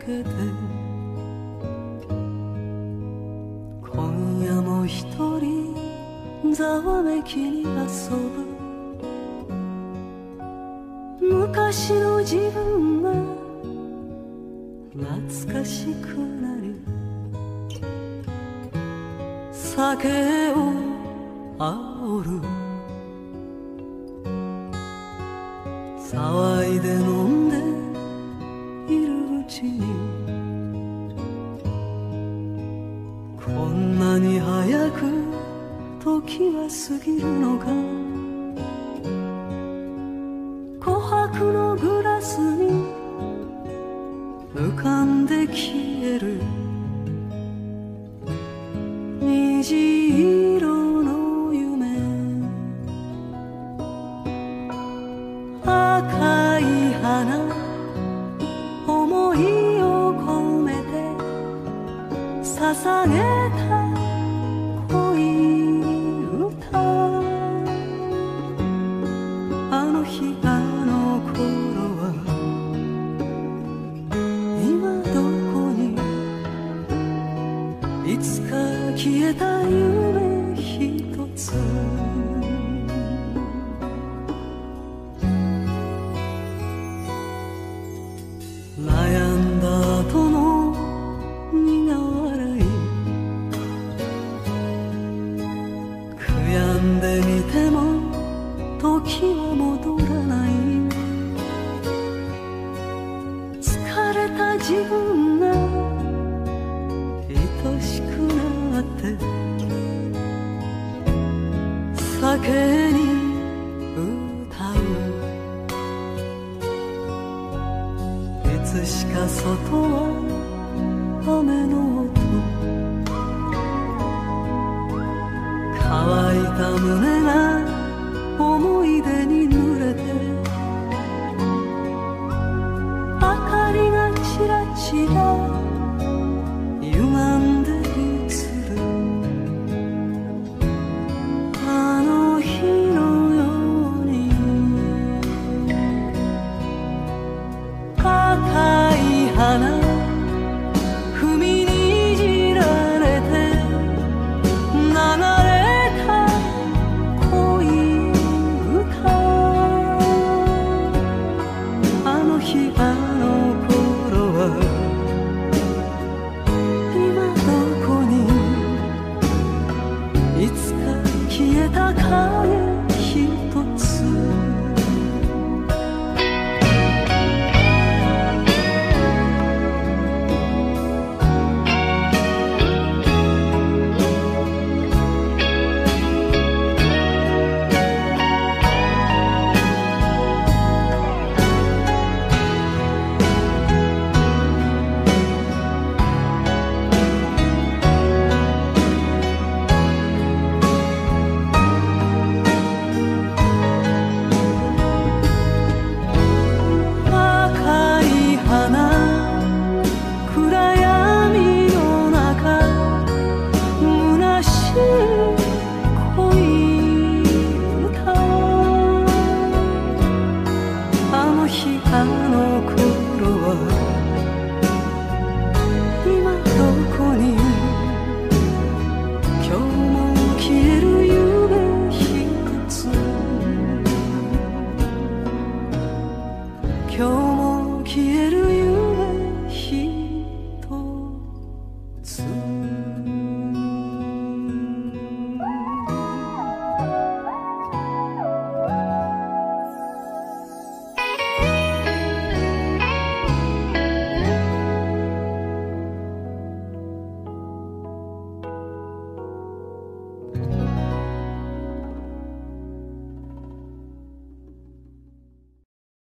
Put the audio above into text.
けて今夜も一人ざわめきに遊ぶ。昔の自分が懐かしくなり酒を煽る騒いで飲時は過ぎるのか。琥珀のグラスに浮かんで消える。虹色の夢。赤い花。思いを込めて捧げた。消えけに歌う。いつしか外は雨の音。乾いた胸がの日あの頃